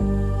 you.